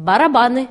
барабаны.